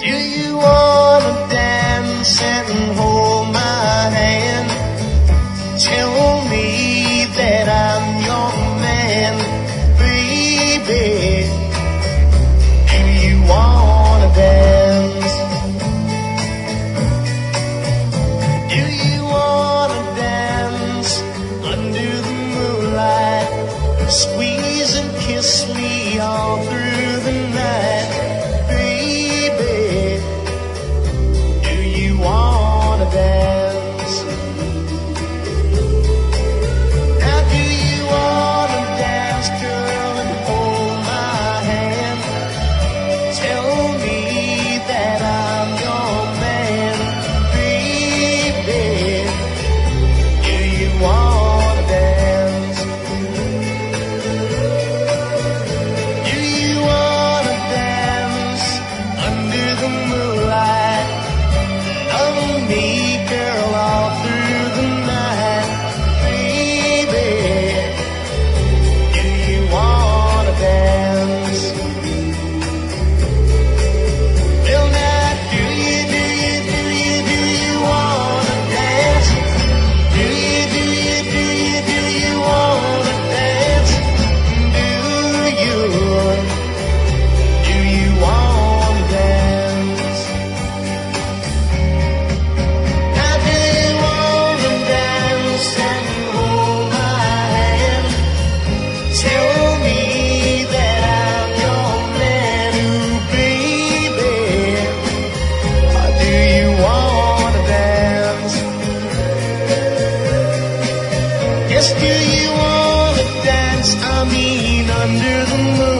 Do you wanna dance and hold my hand? Tell me that I'm your man, baby. Do you wanna dance. Do you wanna dance under the moonlight? Squeeze and kiss me all through the night. Do you wanna dance, I mean under the moon.